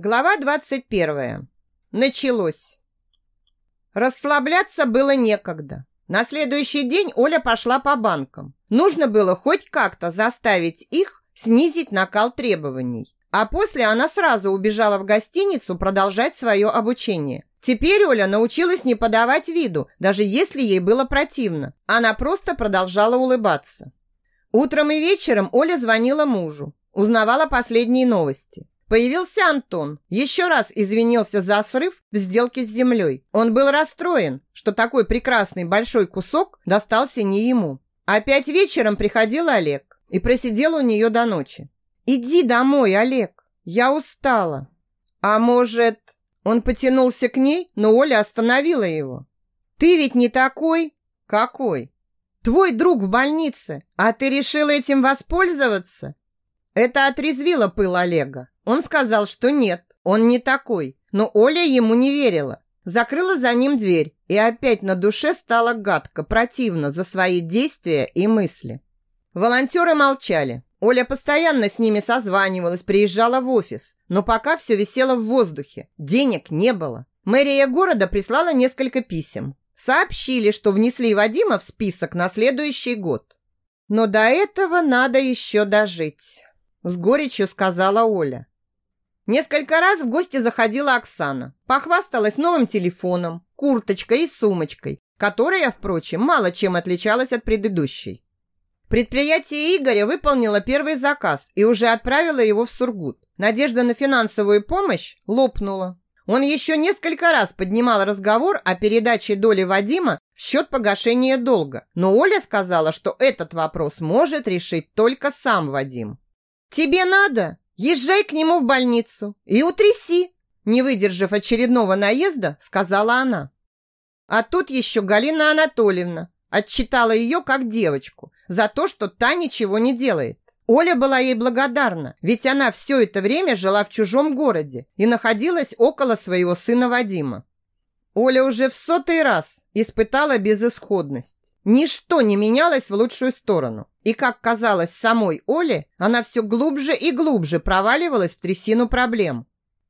Глава 21. Началось. Расслабляться было некогда. На следующий день Оля пошла по банкам. Нужно было хоть как-то заставить их снизить накал требований. А после она сразу убежала в гостиницу продолжать свое обучение. Теперь Оля научилась не подавать виду, даже если ей было противно. Она просто продолжала улыбаться. Утром и вечером Оля звонила мужу, узнавала последние новости. Появился Антон, еще раз извинился за срыв в сделке с землей. Он был расстроен, что такой прекрасный большой кусок достался не ему. Опять вечером приходил Олег и просидел у нее до ночи. «Иди домой, Олег, я устала». «А может...» Он потянулся к ней, но Оля остановила его. «Ты ведь не такой?» «Какой?» «Твой друг в больнице, а ты решила этим воспользоваться?» Это отрезвило пыл Олега. Он сказал, что нет, он не такой. Но Оля ему не верила. Закрыла за ним дверь, и опять на душе стало гадко, противно за свои действия и мысли. Волонтеры молчали. Оля постоянно с ними созванивалась, приезжала в офис. Но пока все висело в воздухе. Денег не было. Мэрия города прислала несколько писем. Сообщили, что внесли Вадима в список на следующий год. Но до этого надо еще дожить. С горечью сказала Оля. Несколько раз в гости заходила Оксана. Похвасталась новым телефоном, курточкой и сумочкой, которая, впрочем, мало чем отличалась от предыдущей. Предприятие Игоря выполнило первый заказ и уже отправило его в Сургут. Надежда на финансовую помощь лопнула. Он еще несколько раз поднимал разговор о передаче доли Вадима в счет погашения долга, но Оля сказала, что этот вопрос может решить только сам Вадим. «Тебе надо?» Езжай к нему в больницу и утряси, не выдержав очередного наезда, сказала она. А тут еще Галина Анатольевна отчитала ее как девочку за то, что та ничего не делает. Оля была ей благодарна, ведь она все это время жила в чужом городе и находилась около своего сына Вадима. Оля уже в сотый раз испытала безысходность. Ничто не менялось в лучшую сторону. И, как казалось самой Оле, она все глубже и глубже проваливалась в трясину проблем.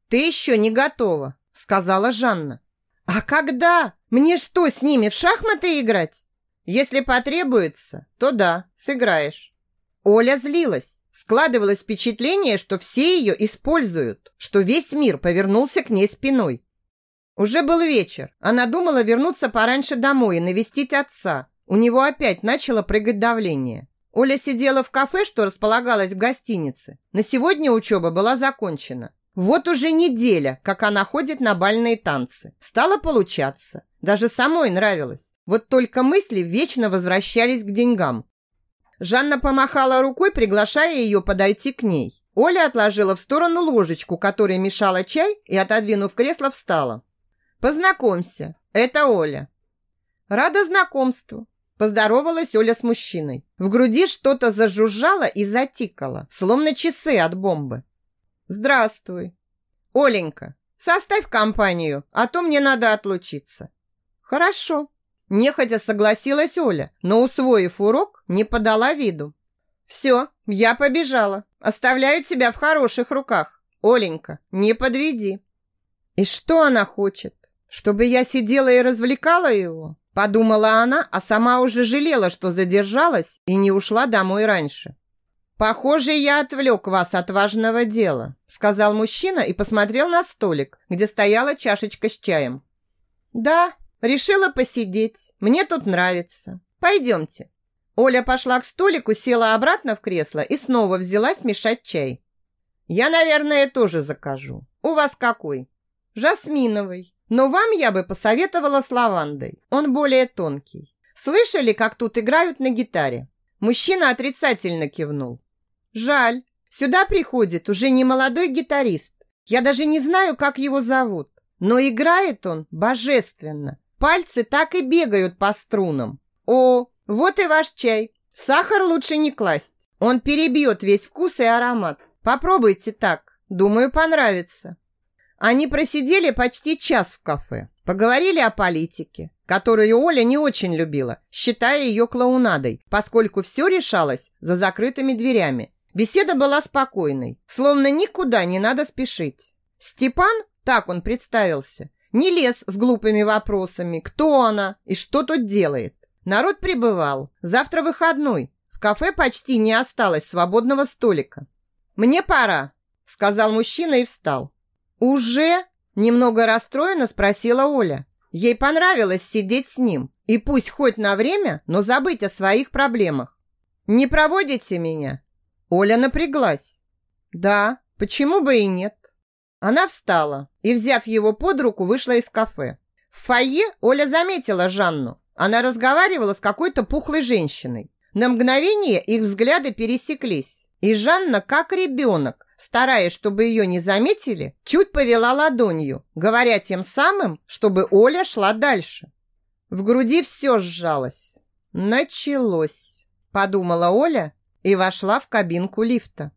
«Ты еще не готова», — сказала Жанна. «А когда? Мне что, с ними в шахматы играть?» «Если потребуется, то да, сыграешь». Оля злилась. Складывалось впечатление, что все ее используют, что весь мир повернулся к ней спиной. Уже был вечер. Она думала вернуться пораньше домой и навестить отца, у него опять начало прыгать давление. Оля сидела в кафе, что располагалось в гостинице. На сегодня учеба была закончена. Вот уже неделя, как она ходит на бальные танцы. Стало получаться. Даже самой нравилось. Вот только мысли вечно возвращались к деньгам. Жанна помахала рукой, приглашая ее подойти к ней. Оля отложила в сторону ложечку, которая мешала чай, и, отодвинув кресло, встала. «Познакомься, это Оля». «Рада знакомству. Поздоровалась Оля с мужчиной. В груди что-то зажужжало и затикало, словно часы от бомбы. «Здравствуй. Оленька, составь компанию, а то мне надо отлучиться». «Хорошо». Нехотя согласилась Оля, но, усвоив урок, не подала виду. «Все, я побежала. Оставляю тебя в хороших руках. Оленька, не подведи». «И что она хочет? Чтобы я сидела и развлекала его?» Подумала она, а сама уже жалела, что задержалась и не ушла домой раньше. «Похоже, я отвлек вас от важного дела», сказал мужчина и посмотрел на столик, где стояла чашечка с чаем. «Да, решила посидеть. Мне тут нравится. Пойдемте». Оля пошла к столику, села обратно в кресло и снова взялась мешать чай. «Я, наверное, тоже закажу. У вас какой?» «Жасминовый», но вам я бы посоветовала с лавандой. Он более тонкий. Слышали, как тут играют на гитаре? Мужчина отрицательно кивнул. Жаль. Сюда приходит уже не молодой гитарист. Я даже не знаю, как его зовут. Но играет он божественно. Пальцы так и бегают по струнам. О, вот и ваш чай. Сахар лучше не класть. Он перебьет весь вкус и аромат. Попробуйте так. Думаю, понравится. Они просидели почти час в кафе. Поговорили о политике, которую Оля не очень любила, считая ее клоунадой, поскольку все решалось за закрытыми дверями. Беседа была спокойной, словно никуда не надо спешить. Степан, так он представился, не лез с глупыми вопросами, кто она и что тут делает. Народ прибывал. Завтра выходной. В кафе почти не осталось свободного столика. «Мне пора», – сказал мужчина и встал. «Уже?» – немного расстроенно спросила Оля. Ей понравилось сидеть с ним. И пусть хоть на время, но забыть о своих проблемах. «Не проводите меня?» Оля напряглась. «Да, почему бы и нет?» Она встала и, взяв его под руку, вышла из кафе. В фойе Оля заметила Жанну. Она разговаривала с какой-то пухлой женщиной. На мгновение их взгляды пересеклись. И Жанна, как ребенок, стараясь, чтобы ее не заметили, чуть повела ладонью, говоря тем самым, чтобы Оля шла дальше. В груди все сжалось. Началось, подумала Оля и вошла в кабинку лифта.